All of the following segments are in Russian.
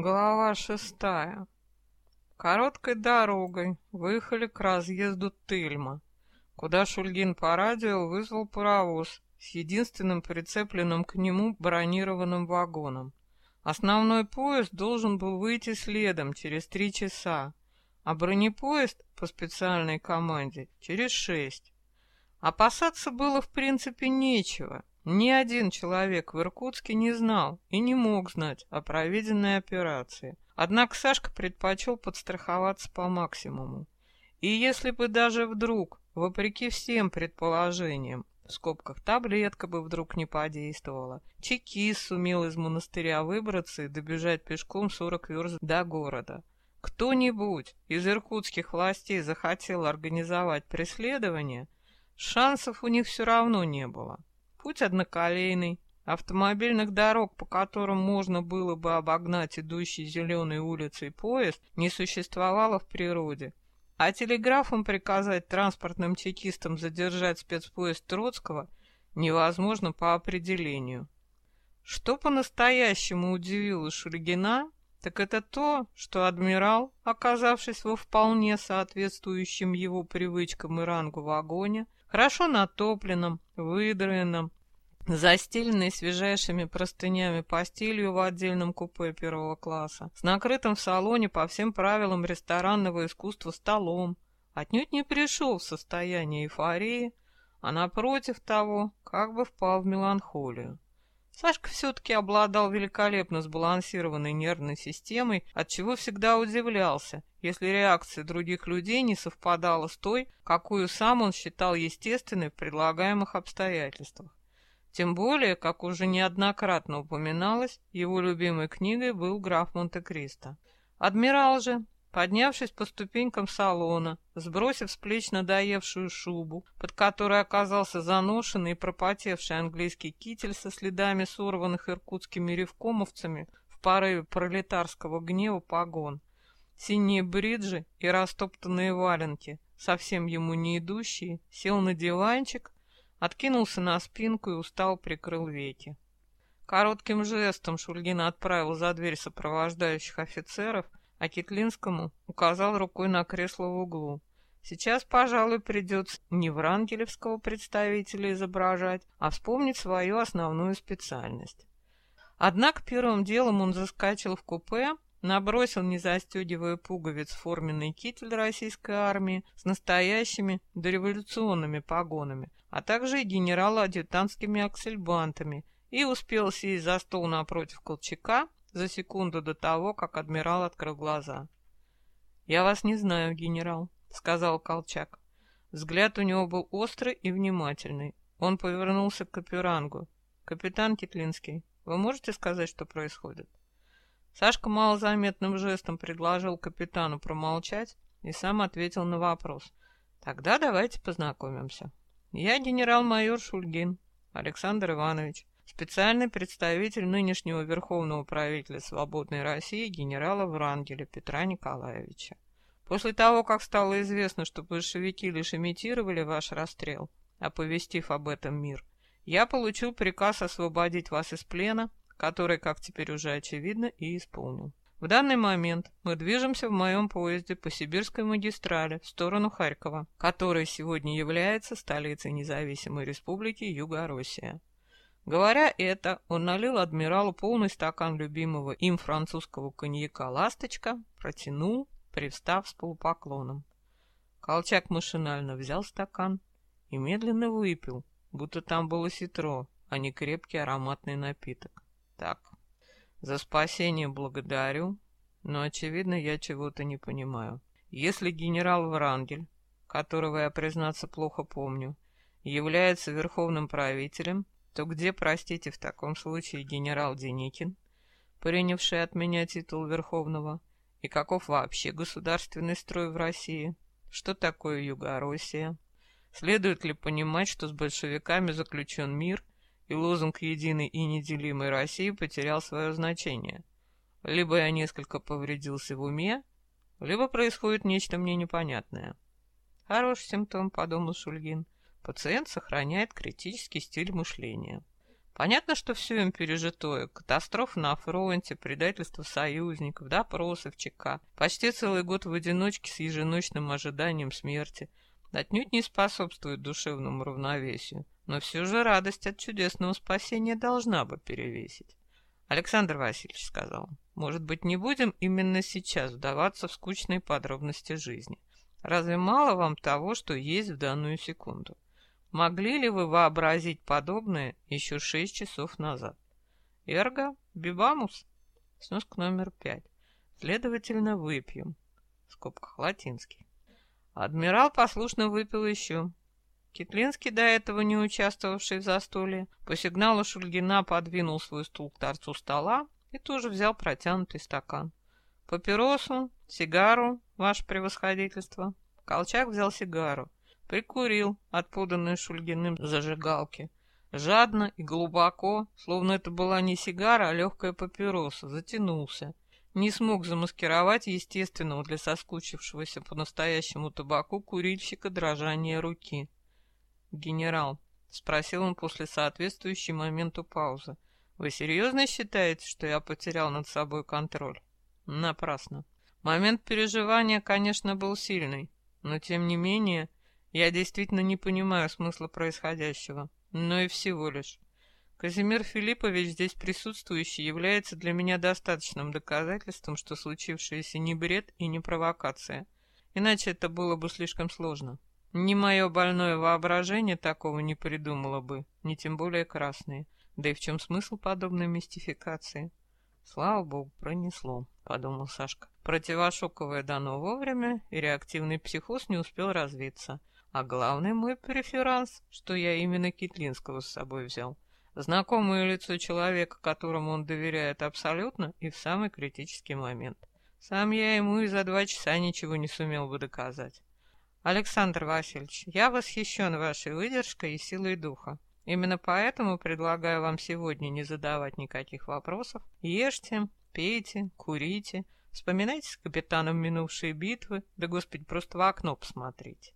Глава шестая. Короткой дорогой выехали к разъезду Тельма, куда Шульгин по радио вызвал паровоз с единственным прицепленным к нему бронированным вагоном. Основной поезд должен был выйти следом через три часа, а бронепоезд по специальной команде через шесть. Опасаться было в принципе нечего. Ни один человек в Иркутске не знал и не мог знать о проведенной операции. Однако Сашка предпочел подстраховаться по максимуму. И если бы даже вдруг, вопреки всем предположениям, в скобках таблетка бы вдруг не подействовала, чекист сумел из монастыря выбраться и добежать пешком 40 верст до города. Кто-нибудь из иркутских властей захотел организовать преследование, шансов у них все равно не было. Путь одноколейный, автомобильных дорог, по которым можно было бы обогнать идущий зеленой улицей поезд, не существовало в природе. А телеграфом приказать транспортным чекистам задержать спецпоезд Троцкого невозможно по определению. Что по-настоящему удивило Шульгина, так это то, что адмирал, оказавшись во вполне соответствующем его привычкам и рангу вагоне, хорошо натопленном, выдраенном, застеленной свежайшими простынями постелью в отдельном купе первого класса, с накрытым в салоне по всем правилам ресторанного искусства столом, отнюдь не пришел в состояние эйфории, а напротив того, как бы впал в меланхолию. Сашка все-таки обладал великолепно сбалансированной нервной системой, от чего всегда удивлялся, если реакция других людей не совпадала с той, какую сам он считал естественной в предлагаемых обстоятельствах. Тем более, как уже неоднократно упоминалось, его любимой книгой был «Граф Монте-Кристо». Адмирал же, Поднявшись по ступенькам салона, сбросив с плеч надоевшую шубу, под которой оказался заношенный и пропотевший английский китель со следами сорванных иркутскими ревкомовцами в порыве пролетарского гнева погон, синие бриджи и растоптанные валенки, совсем ему не идущие, сел на диванчик, откинулся на спинку и устал прикрыл веки. Коротким жестом Шульгин отправил за дверь сопровождающих офицеров, а Китлинскому указал рукой на кресло в углу. Сейчас, пожалуй, придется не врангелевского представителя изображать, а вспомнить свою основную специальность. Однако первым делом он заскочил в купе, набросил, не застегивая пуговиц, форменный китель российской армии с настоящими дореволюционными погонами, а также и генерало-адъютантскими аксельбантами, и успел сесть за стол напротив Колчака, за секунду до того, как адмирал открыл глаза. «Я вас не знаю, генерал», — сказал Колчак. Взгляд у него был острый и внимательный. Он повернулся к Капюрангу. «Капитан Китлинский, вы можете сказать, что происходит?» Сашка малозаметным жестом предложил капитану промолчать и сам ответил на вопрос. «Тогда давайте познакомимся. Я генерал-майор Шульгин Александр Иванович, специальный представитель нынешнего верховного правителя Свободной России генерала Врангеля Петра Николаевича. После того, как стало известно, что большевики лишь имитировали ваш расстрел, оповестив об этом мир, я получил приказ освободить вас из плена, который, как теперь уже очевидно, и исполнил. В данный момент мы движемся в моем поезде по Сибирской магистрали в сторону Харькова, который сегодня является столицей независимой республики Юго-Россия. Говоря это, он налил адмиралу полный стакан любимого им французского коньяка «Ласточка», протянул, привстав с полупоклоном. Колчак машинально взял стакан и медленно выпил, будто там было ситро, а не крепкий ароматный напиток. Так, за спасение благодарю, но, очевидно, я чего-то не понимаю. Если генерал Врангель, которого я, признаться, плохо помню, является верховным правителем, то где, простите, в таком случае генерал Деникин, принявший от меня титул Верховного, и каков вообще государственный строй в России? Что такое Юго-Россия? Следует ли понимать, что с большевиками заключен мир, и лозунг единой и неделимой России потерял свое значение? Либо я несколько повредился в уме, либо происходит нечто мне непонятное. Хороший симптом, подумал Шульгин. Пациент сохраняет критический стиль мышления. Понятно, что все им пережитое. Катастрофа на фронте, предательство союзников, допросы в ЧК. Почти целый год в одиночке с еженочным ожиданием смерти. Отнюдь не способствует душевному равновесию. Но все же радость от чудесного спасения должна бы перевесить. Александр Васильевич сказал, может быть, не будем именно сейчас вдаваться в скучные подробности жизни. Разве мало вам того, что есть в данную секунду? Могли ли вы вообразить подобное еще шесть часов назад? Эрго, бибамус, сноска номер пять. Следовательно, выпьем. В скобках латинский. Адмирал послушно выпил еще. Китлинский, до этого не участвовавший в застолье, по сигналу Шульгина подвинул свой стул к торцу стола и тоже взял протянутый стакан. Папиросу, сигару, ваше превосходительство. Колчак взял сигару. Прикурил от поданной Шульгиным зажигалки. Жадно и глубоко, словно это была не сигара, а легкая папироса, затянулся. Не смог замаскировать естественного для соскучившегося по-настоящему табаку курильщика дрожания руки. «Генерал», — спросил он после соответствующей моменту паузы, — «вы серьезно считаете, что я потерял над собой контроль?» «Напрасно. Момент переживания, конечно, был сильный, но тем не менее я действительно не понимаю смысла происходящего, но и всего лишь. Казимир Филиппович, здесь присутствующий, является для меня достаточным доказательством, что случившееся не бред и не провокация. Иначе это было бы слишком сложно. Ни мое больное воображение такого не придумало бы, ни тем более красные. Да и в чем смысл подобной мистификации? Слава богу, пронесло, подумал Сашка. Противошоковое дано вовремя, и реактивный психоз не успел развиться. А главный мой преферанс, что я именно Китлинского с собой взял. Знакомое лицо человека, которому он доверяет абсолютно и в самый критический момент. Сам я ему и за два часа ничего не сумел бы доказать. Александр Васильевич, я восхищен вашей выдержкой и силой духа. Именно поэтому предлагаю вам сегодня не задавать никаких вопросов. Ешьте, пейте, курите, вспоминайте с капитаном минувшие битвы, да, господи, просто в окно посмотрите.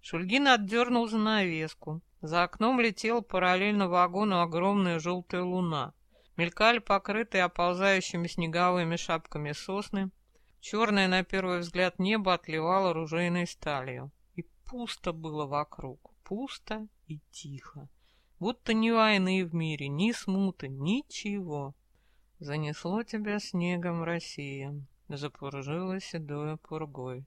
Шульгин отдернул занавеску. За окном летела параллельно вагону огромная желтая луна. Мелькали покрытые оползающими снеговыми шапками сосны. Черное, на первый взгляд, небо отливало ружейной сталью. И пусто было вокруг. Пусто и тихо. Будто ни войны в мире, ни смуты, ничего. Занесло тебя снегом Россия, запоржило седою пургой.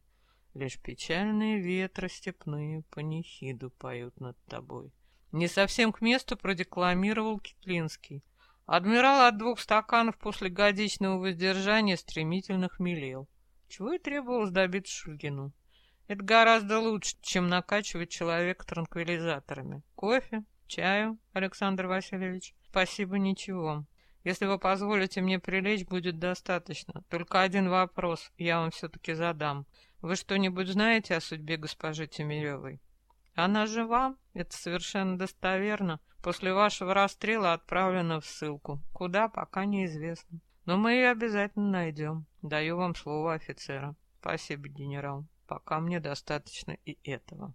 Лишь печальные ветры степные панихиду поют над тобой. Не совсем к месту продекламировал Китлинский. Адмирал от двух стаканов после годичного воздержания стремительно хмелел. Чего и требовалось добиться Шульгину. Это гораздо лучше, чем накачивать человека транквилизаторами. Кофе, чаю, Александр Васильевич? Спасибо, ничего. Если вы позволите мне прилечь, будет достаточно. Только один вопрос я вам все-таки задам. Вы что-нибудь знаете о судьбе госпожи Тимиревой? Она жива, это совершенно достоверно. После вашего расстрела отправлена в ссылку. Куда, пока неизвестно. Но мы ее обязательно найдем. Даю вам слово офицера. Спасибо, генерал. Пока мне достаточно и этого.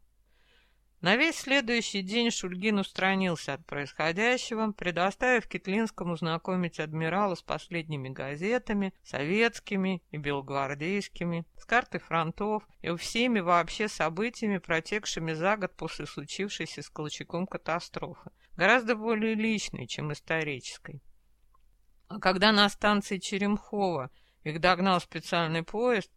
На весь следующий день Шульгин устранился от происходящего, предоставив Китлинскому знакомить адмирала с последними газетами, советскими и белогвардейскими, с картой фронтов и всеми вообще событиями, протекшими за год после случившейся с Колчаком катастрофы, гораздо более личной, чем исторической. А когда на станции Черемхова их догнал специальный поезд,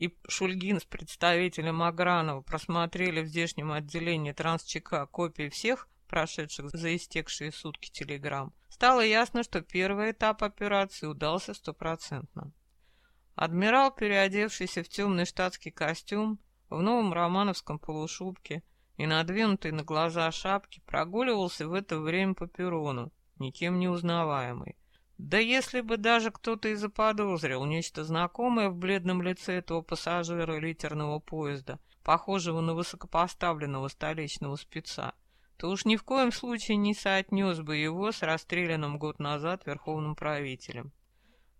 и Шульгин с представителем Агранова просмотрели в здешнем отделении трансчека копии всех прошедших за истекшие сутки телеграмм, стало ясно, что первый этап операции удался стопроцентно. Адмирал, переодевшийся в темный штатский костюм, в новом романовском полушубке и надвинутой на глаза шапке, прогуливался в это время по перрону, никем не узнаваемый, да если бы даже кто-то и заподозрил нечто знакомое в бледном лице этого пассажира литерного поезда, похожего на высокопоставленного столичного спеца, то уж ни в коем случае не соотнес бы его с расстрелянным год назад верховным правителем.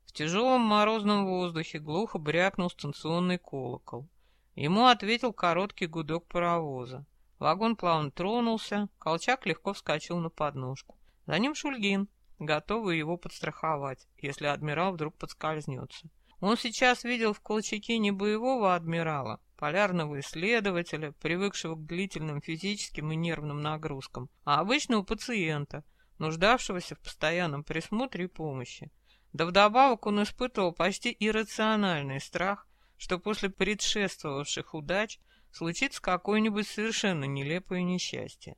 В тяжелом морозном воздухе глухо брякнул станционный колокол. Ему ответил короткий гудок паровоза. Вагон плавно тронулся, Колчак легко вскочил на подножку. За ним Шульгин, готовый его подстраховать, если адмирал вдруг подскользнется. Он сейчас видел в Колчаке не боевого адмирала, полярного исследователя, привыкшего к длительным физическим и нервным нагрузкам, а обычного пациента, нуждавшегося в постоянном присмотре и помощи. Да вдобавок он испытывал почти иррациональный страх, что после предшествовавших удач случится какое-нибудь совершенно нелепое несчастье.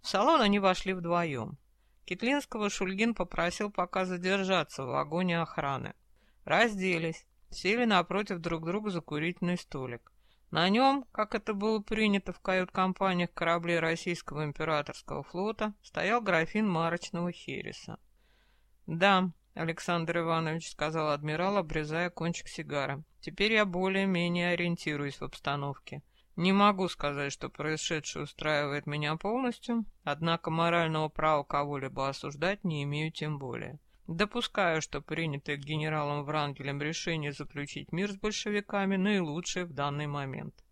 В салон они вошли вдвоем. Китлинского Шульгин попросил пока задержаться в вагоне охраны. Разделись, сели напротив друг друга за курительный столик. На нем, как это было принято в кают-компаниях кораблей российского императорского флота, стоял графин марочного хереса. «Да, Александр Иванович», — сказал адмирал, обрезая кончик сигары, — «теперь я более-менее ориентируюсь в обстановке. Не могу сказать, что происшедшее устраивает меня полностью, однако морального права кого-либо осуждать не имею тем более. Допускаю, что принятое генералом Врангелем решение заключить мир с большевиками наилучшее в данный момент.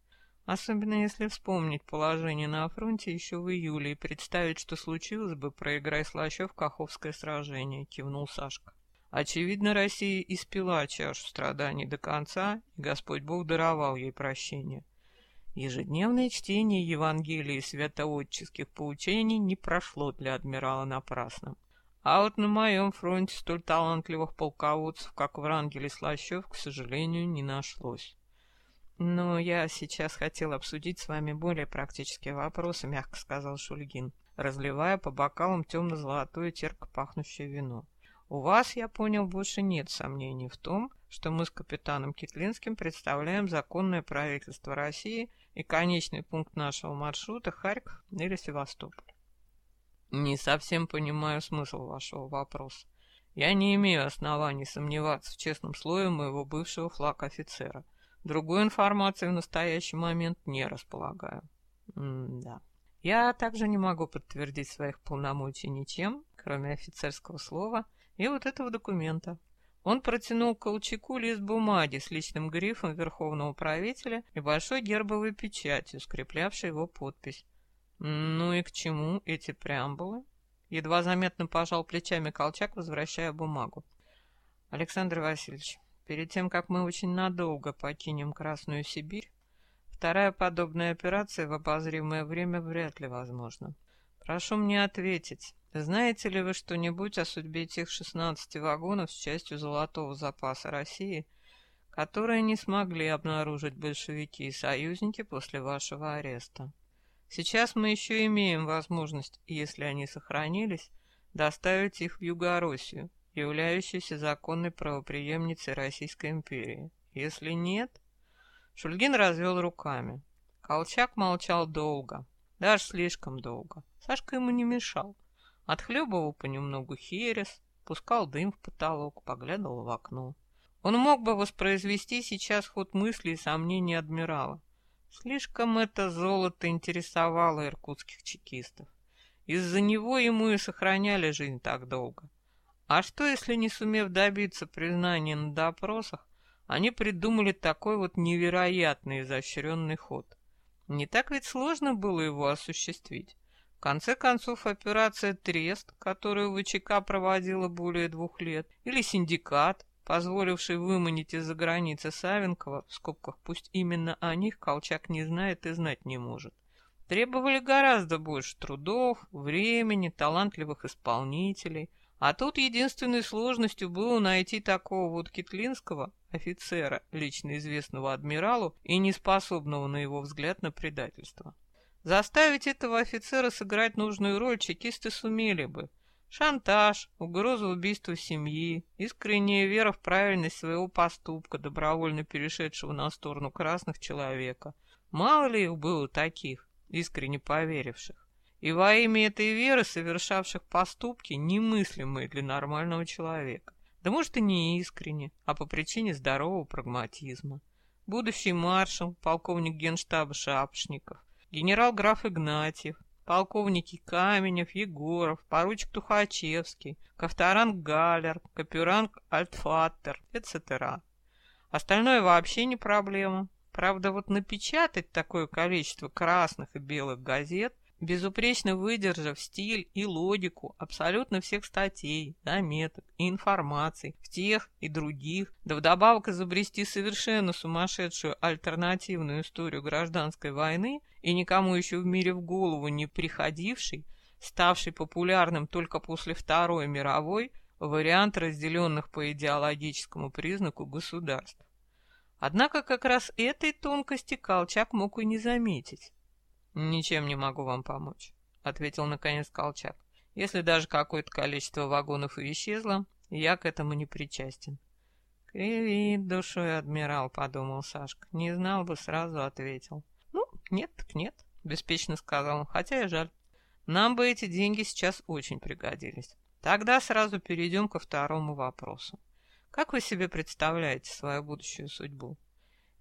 Особенно если вспомнить положение на фронте еще в июле и представить, что случилось бы, проиграй Слащев Каховское сражение, кивнул Сашка. Очевидно, Россия испила чашу страданий до конца, и Господь Бог даровал ей прощение. Ежедневное чтение Евангелия и святоотческих поучений не прошло для адмирала напрасным. А вот на моем фронте столь талантливых полководцев, как Врангель и Слащев, к сожалению, не нашлось. Но я сейчас хотел обсудить с вами более практические вопросы, мягко сказал Шульгин, разливая по бокалам темно-золотое терпко пахнущее вино. У вас, я понял, больше нет сомнений в том, что мы с капитаном Китлинским представляем законное правительство России и конечный пункт нашего маршрута Харьков или Севастополь. Не совсем понимаю смысл вашего вопроса. Я не имею оснований сомневаться в честном слое моего бывшего флаг-офицера. Другой информации в настоящий момент не располагаю. М да. Я также не могу подтвердить своих полномочий ничем, кроме офицерского слова и вот этого документа. Он протянул Колчаку лист бумаги с личным грифом верховного правителя и большой гербовой печатью, скреплявшей его подпись. «Ну и к чему эти преамбулы?» Едва заметно пожал плечами Колчак, возвращая бумагу. «Александр Васильевич, перед тем, как мы очень надолго покинем Красную Сибирь, вторая подобная операция в обозримое время вряд ли возможна. Прошу мне ответить, знаете ли вы что-нибудь о судьбе тех 16 вагонов с частью золотого запаса России, которые не смогли обнаружить большевики и союзники после вашего ареста?» Сейчас мы еще имеем возможность, если они сохранились, доставить их в Югороссию, являющуюся законной правопреемницей Российской империи. Если нет... Шульгин развел руками. Колчак молчал долго, даже слишком долго. Сашка ему не мешал. Отхлебывал понемногу херес, пускал дым в потолок, поглядывал в окно. Он мог бы воспроизвести сейчас ход мыслей и сомнений адмирала. Слишком это золото интересовало иркутских чекистов. Из-за него ему и сохраняли жизнь так долго. А что, если, не сумев добиться признания на допросах, они придумали такой вот невероятный изощренный ход? Не так ведь сложно было его осуществить. В конце концов, операция «Трест», которую ВЧК проводила более двух лет, или «Синдикат», позволивший выманить из-за границы Савинкова, в скобках пусть именно о них Колчак не знает и знать не может, требовали гораздо больше трудов, времени, талантливых исполнителей, а тут единственной сложностью было найти такого вот китлинского офицера, лично известного адмиралу и неспособного, на его взгляд, на предательство. Заставить этого офицера сыграть нужную роль чекисты сумели бы, Шантаж, угроза убийства семьи, искренняя вера в правильность своего поступка, добровольно перешедшего на сторону красных человека. Мало ли их было таких, искренне поверивших. И во имя этой веры совершавших поступки, немыслимые для нормального человека. Да может и не искренне, а по причине здорового прагматизма. Будущий маршал, полковник генштаба Шапошников, генерал-граф Игнатьев, полковники Каменев, Егоров, поручик Тухачевский, Ковторанг Галер, Капюранг Альтфаттер, etc. Остальное вообще не проблема. Правда, вот напечатать такое количество красных и белых газет, безупречно выдержав стиль и логику абсолютно всех статей, заметок и информаций в тех и других, да вдобавок изобрести совершенно сумасшедшую альтернативную историю гражданской войны и никому еще в мире в голову не приходивший, ставший популярным только после Второй мировой, вариант разделенных по идеологическому признаку государств. Однако как раз этой тонкости Колчак мог и не заметить. «Ничем не могу вам помочь», — ответил наконец Колчак. «Если даже какое-то количество вагонов исчезло, я к этому не причастен». «Кривит душой, адмирал», — подумал Сашка. «Не знал бы, сразу ответил». «Ну, нет так нет», — беспечно сказал он, хотя и жаль. «Нам бы эти деньги сейчас очень пригодились. Тогда сразу перейдем ко второму вопросу. Как вы себе представляете свою будущую судьбу?»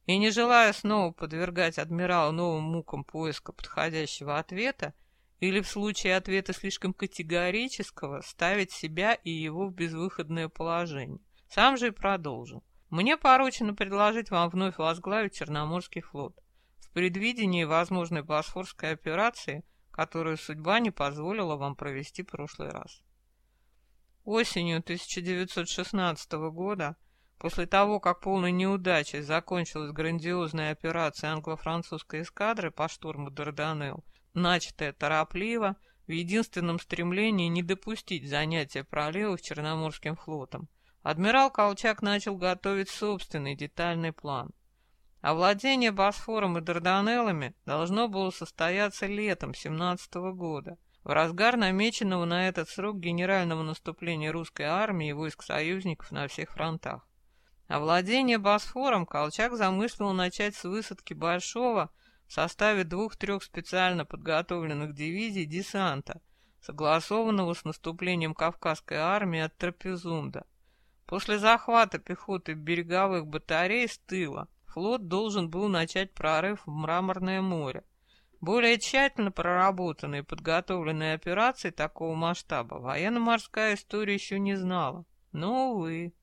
И не желая снова подвергать адмирала новым мукам поиска подходящего ответа, или в случае ответа слишком категорического ставить себя и его в безвыходное положение. Сам же и продолжил. Мне поручено предложить вам вновь возглавить Черноморский флот в предвидении возможной босфорской операции, которую судьба не позволила вам провести прошлый раз. Осенью 1916 года После того, как полной неудачей закончилась грандиозная операция англо-французской эскадры по штурму Дарданелл, начатая торопливо, в единственном стремлении не допустить занятия проливов Черноморским флотом, адмирал Колчак начал готовить собственный детальный план. Овладение Босфором и Дарданеллами должно было состояться летом 17 года, в разгар намеченного на этот срок генерального наступления русской армии и войск союзников на всех фронтах. Овладение Босфором Колчак замыслил начать с высадки Большого в составе двух-трех специально подготовленных дивизий десанта, согласованного с наступлением Кавказской армии от Трапезунда. После захвата пехоты береговых батарей с тыла флот должен был начать прорыв в Мраморное море. Более тщательно проработанные и подготовленные операции такого масштаба военно-морская история еще не знала. Но, увы.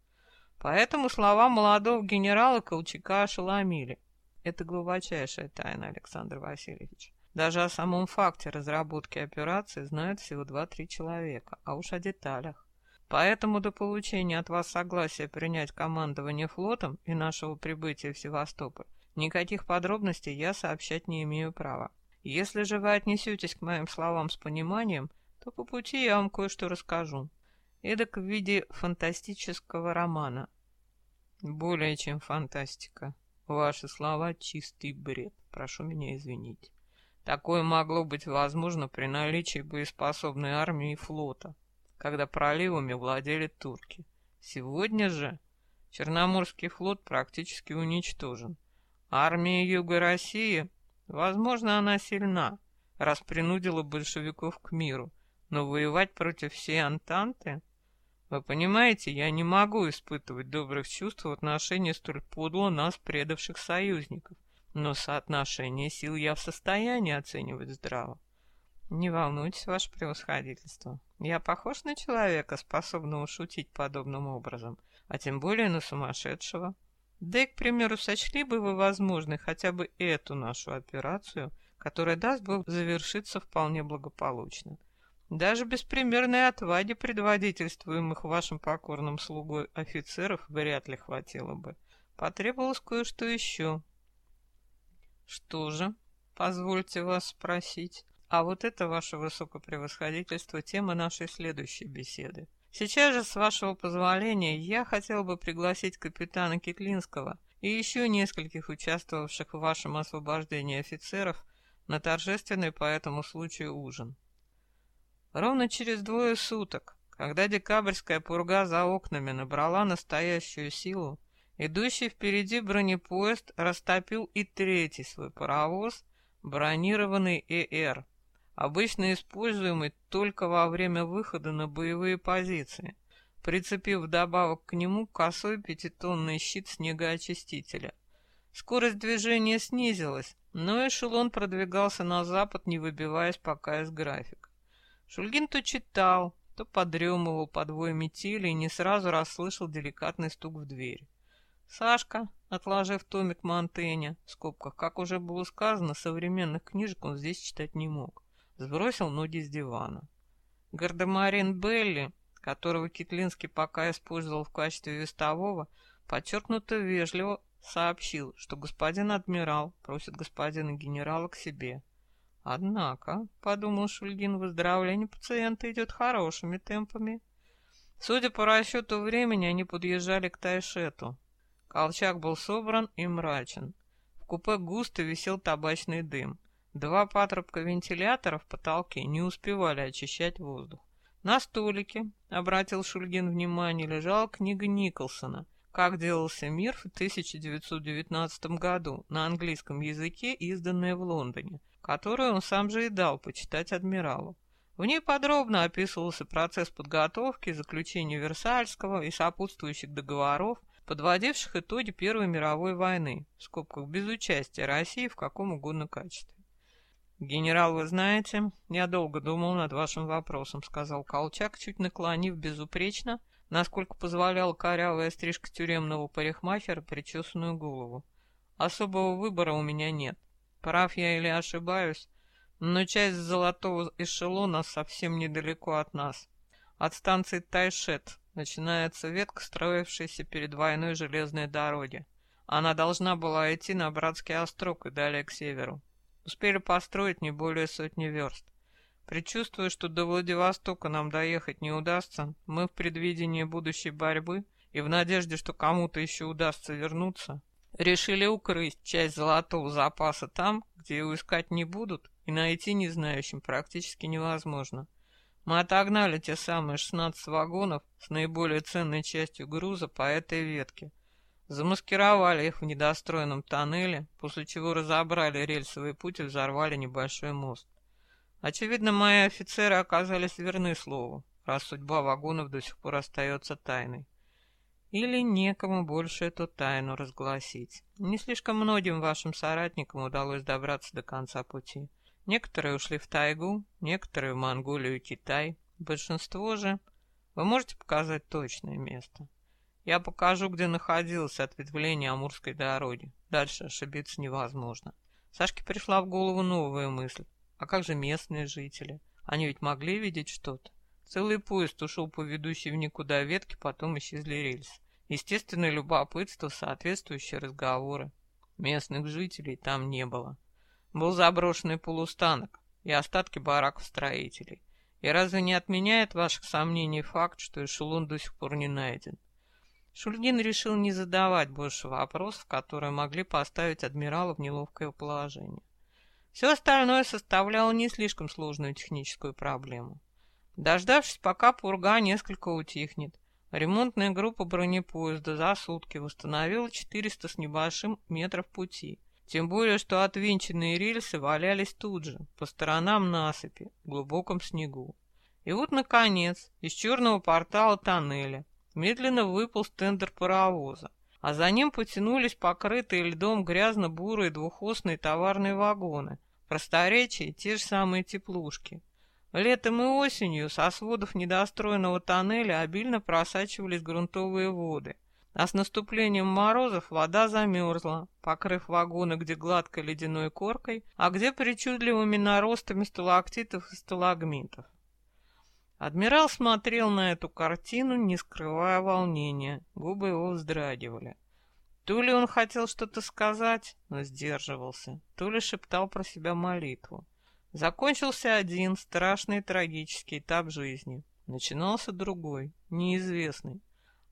Поэтому слова молодого генерала Колчака ошеломили. Это глубочайшая тайна, Александр Васильевич. Даже о самом факте разработки операции знают всего два-три человека, а уж о деталях. Поэтому до получения от вас согласия принять командование флотом и нашего прибытия в Севастополь никаких подробностей я сообщать не имею права. Если же вы отнесетесь к моим словам с пониманием, то по пути я вам кое-что расскажу. Эдак в виде фантастического романа, более чем фантастика. Ваши слова — чистый бред. Прошу меня извинить. Такое могло быть возможно при наличии боеспособной армии и флота, когда проливами владели турки. Сегодня же Черноморский флот практически уничтожен. Армия Юга России, возможно, она сильна, раз принудила большевиков к миру, но воевать против всей Антанты — вы понимаете, я не могу испытывать добрых чувств в отношении столь подло нас предавших союзников, но соотношение сил я в состоянии оценивать здраво. Не волнуйтесь, ваше превосходительство. Я похож на человека, способного шутить подобным образом, а тем более на сумасшедшего. Да и, к примеру, сочли бы вы возможной хотя бы эту нашу операцию, которая, даст Бог, завершиться вполне благополучно. Даже без примерной отваги предводительствуемых вашим покорным слугой офицеров вряд ли хватило бы. Потребовалось кое-что еще. Что же, позвольте вас спросить. А вот это, ваше высокопревосходительство, тема нашей следующей беседы. Сейчас же, с вашего позволения, я хотел бы пригласить капитана Китлинского и еще нескольких участвовавших в вашем освобождении офицеров на торжественный по этому случаю ужин. Ровно через двое суток, когда декабрьская пурга за окнами набрала настоящую силу, идущий впереди бронепоезд растопил и третий свой паровоз, бронированный ЭР, обычно используемый только во время выхода на боевые позиции, прицепив вдобавок к нему косой пятитонный щит снегоочистителя. Скорость движения снизилась, но эшелон продвигался на запад, не выбиваясь пока из графика. Шульгин то читал, то подремывал под вой метели и не сразу расслышал деликатный стук в дверь. Сашка, отложив томик Монтэня, в скобках, как уже было сказано, современных книжек он здесь читать не мог, сбросил ноги с дивана. Гардемарин Белли, которого Китлинский пока использовал в качестве вестового, подчеркнуто вежливо сообщил, что господин адмирал просит господина генерала к себе. Однако, — подумал Шульгин, — выздоровление пациента идет хорошими темпами. Судя по расчету времени, они подъезжали к Тайшету. Колчак был собран и мрачен. В купе густо висел табачный дым. Два патрубка вентилятора в потолке не успевали очищать воздух. На столике, обратил Шульгин внимание, лежала книга Николсона «Как делался мир» в 1919 году на английском языке, изданная в Лондоне, которую он сам же и дал почитать адмиралу. В ней подробно описывался процесс подготовки, заключения Версальского и сопутствующих договоров, подводивших итоги Первой мировой войны, в скобках без участия России в каком угодно качестве. «Генерал, вы знаете, я долго думал над вашим вопросом», — сказал Колчак, чуть наклонив безупречно, насколько позволяла корявая стрижка тюремного парикмахера причесанную голову. «Особого выбора у меня нет. Прав я или ошибаюсь, но часть золотого эшелона совсем недалеко от нас. От станции Тайшет начинается ветка, строившаяся перед войной железной дороги. Она должна была идти на Братский острог и далее к северу. Успели построить не более сотни верст. Предчувствуя, что до Владивостока нам доехать не удастся, мы в предвидении будущей борьбы и в надежде, что кому-то еще удастся вернуться, решили укрыть часть золотого запаса там, где его искать не будут, и найти не знающим практически невозможно. Мы отогнали те самые 16 вагонов с наиболее ценной частью груза по этой ветке. Замаскировали их в недостроенном тоннеле, после чего разобрали рельсовый путь и взорвали небольшой мост. Очевидно, мои офицеры оказались верны слову, раз судьба вагонов до сих пор остается тайной. Или некому больше эту тайну разгласить. Не слишком многим вашим соратникам удалось добраться до конца пути. Некоторые ушли в тайгу, некоторые в Монголию и Китай. Большинство же... Вы можете показать точное место? Я покажу, где находилось ответвление Амурской дороги. Дальше ошибиться невозможно. Сашке пришла в голову новая мысль. А как же местные жители? Они ведь могли видеть что-то. Целый поезд ушел по ведущей в никуда ветке, потом исчезли рельсы. Естественное любопытство, соответствующие разговоры. Местных жителей там не было. Был заброшенный полустанок и остатки бараков строителей. И разве не отменяет ваших сомнений факт, что эшелон до сих пор не найден? Шульгин решил не задавать больше вопросов, которые могли поставить адмирала в неловкое положение. Все остальное составляло не слишком сложную техническую проблему. Дождавшись, пока пурга несколько утихнет, ремонтная группа бронепоезда за сутки восстановила 400 с небольшим метров пути, тем более, что отвинченные рельсы валялись тут же, по сторонам насыпи, в глубоком снегу. И вот, наконец, из черного портала тоннеля медленно выпал тендер паровоза, а за ним потянулись покрытые льдом грязно-бурые двухосные товарные вагоны, просторечие те же самые теплушки. Летом и осенью со сводов недостроенного тоннеля обильно просачивались грунтовые воды, а с наступлением морозов вода замерзла, покрыв вагоны где гладкой ледяной коркой, а где причудливыми наростами сталактитов и сталагмитов. Адмирал смотрел на эту картину, не скрывая волнения, губы его вздрагивали. То ли он хотел что-то сказать, но сдерживался, то ли шептал про себя молитву. Закончился один страшный трагический этап жизни. Начинался другой, неизвестный.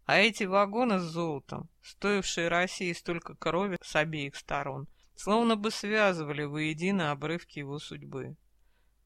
А эти вагоны с золотом, стоившие России столько крови с обеих сторон, словно бы связывали воедино обрывки его судьбы.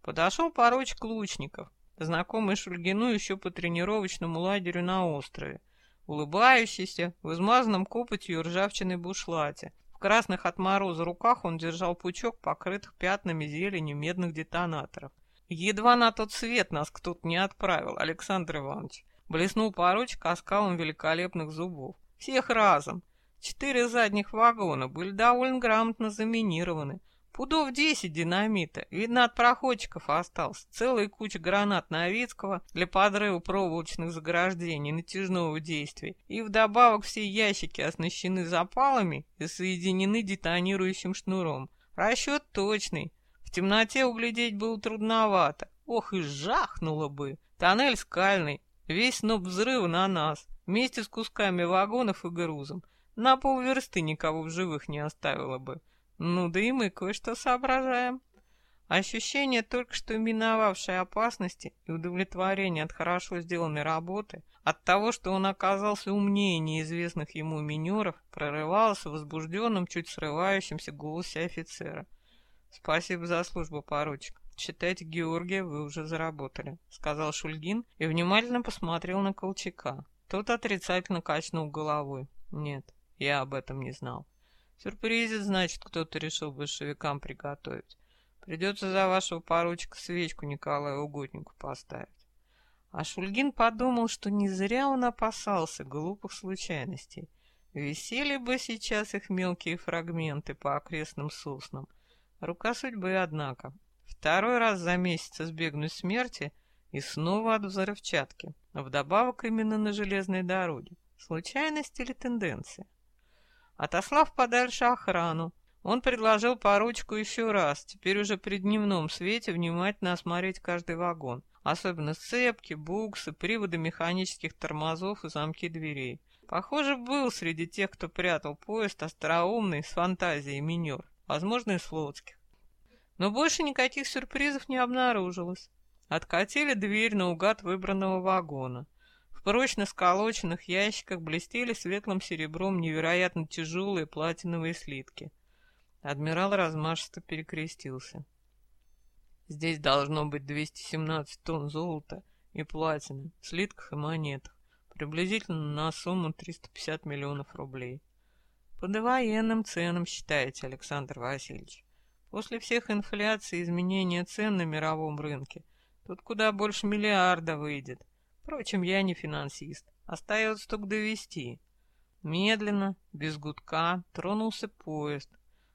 Подошел поручик Лучников, знакомый Шульгину еще по тренировочному лагерю на острове, улыбающийся, в измазанном копотью и ржавчиной бушлате. В красных от мороза руках он держал пучок, покрытых пятнами зелени медных детонаторов. Едва на тот свет нас кто-то не отправил, Александр Иванович. Блеснул поручик оскалом великолепных зубов. Всех разом. Четыре задних вагона были довольно грамотно заминированы. Пудов десять динамита. Видно, от проходчиков остался. Целая куча гранат Новицкого для подрыва проволочных заграждений натяжного действия. И вдобавок все ящики оснащены запалами и соединены детонирующим шнуром. Расчет точный. В темноте углядеть было трудновато. Ох и жахнуло бы. Тоннель скальный, весь сноп взрыва на нас, вместе с кусками вагонов и грузом. На полверсты никого в живых не оставило бы. Ну да и мы кое-что соображаем. Ощущение только что миновавшей опасности и удовлетворение от хорошо сделанной работы, от того, что он оказался умнее неизвестных ему минеров, прорывалось в возбужденном, чуть срывающемся голосе офицера. «Спасибо за службу, поручик. Считайте, Георгия, вы уже заработали», — сказал Шульгин и внимательно посмотрел на Колчака. Тот отрицательно качнул головой. «Нет, я об этом не знал. Сюрпризец, значит, кто-то решил большевикам приготовить. Придется за вашего поручика свечку Николаю Угоднику поставить. А Шульгин подумал, что не зря он опасался глупых случайностей. Висели бы сейчас их мелкие фрагменты по окрестным соснам. Рука судьбы, однако. Второй раз за месяц избегнуть смерти и снова от взрывчатки. Вдобавок именно на железной дороге. Случайность или тенденция? Отослав подальше охрану, он предложил поручику еще раз, теперь уже при дневном свете, внимательно осмотреть каждый вагон, особенно сцепки, буксы, приводы механических тормозов и замки дверей. Похоже, был среди тех, кто прятал поезд, остроумный, с фантазией минер, возможно, из флотских. Но больше никаких сюрпризов не обнаружилось. Откатили дверь наугад выбранного вагона. Прочно сколоченных ящиках блестели светлым серебром невероятно тяжелые платиновые слитки. Адмирал размашисто перекрестился. Здесь должно быть 217 тонн золота и платины, в слитках и монетах, приблизительно на сумму 350 миллионов рублей. По довоенным ценам считаете, Александр Васильевич. После всех инфляций и изменения цен на мировом рынке тут куда больше миллиарда выйдет. Впрочем, я не финансист. Остается только довести. Медленно, без гудка, тронулся поезд,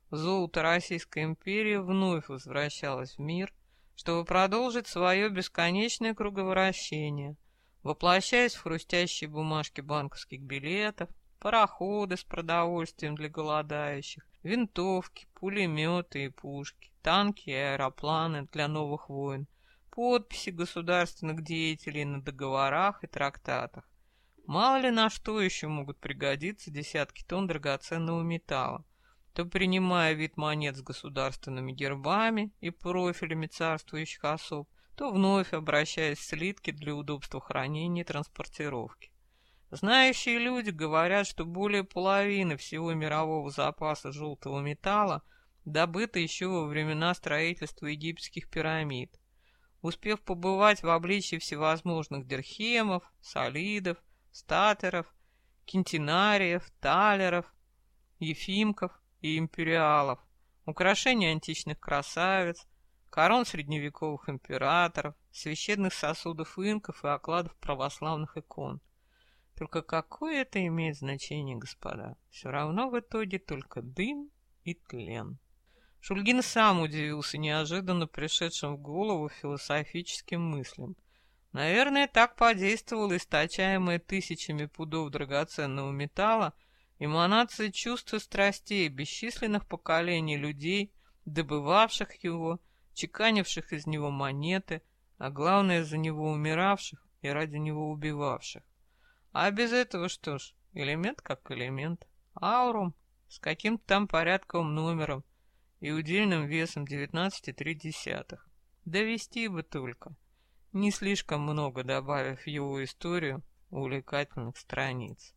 золото Российской империи вновь возвращалось в мир, чтобы продолжить свое бесконечное круговращение, воплощаясь в хрустящие бумажки банковских билетов, пароходы с продовольствием для голодающих, винтовки, пулеметы и пушки, танки и аэропланы для новых войн, подписи государственных деятелей на договорах и трактатах. Мало ли на что еще могут пригодиться десятки тонн драгоценного металла, то принимая вид монет с государственными гербами и профилями царствующих особ, то вновь обращаясь в слитки для удобства хранения и транспортировки. Знающие люди говорят, что более половины всего мирового запаса желтого металла добыто еще во времена строительства египетских пирамид. Успев побывать в обличии всевозможных дирхемов, солидов, статеров, кентинариев, талеров, ефимков, и империалов, украшения античных красавиц, корон средневековых императоров, священных сосудов инков и окладов православных икон. Только какое это имеет значение, господа? Все равно в итоге только дым и тлен. Шульгин сам удивился неожиданно пришедшим в голову философическим мыслям. Наверное, так подействовало источаемое тысячами пудов драгоценного металла эманация чувств и страстей бесчисленных поколений людей, добывавших его, чеканивших из него монеты, а главное, за него умиравших и ради него убивавших. А без этого что ж, элемент как элемент, аурум с каким-то там порядковым номером и удельным весом 19,3. Довести бы только, не слишком много добавив в его историю увлекательных страниц.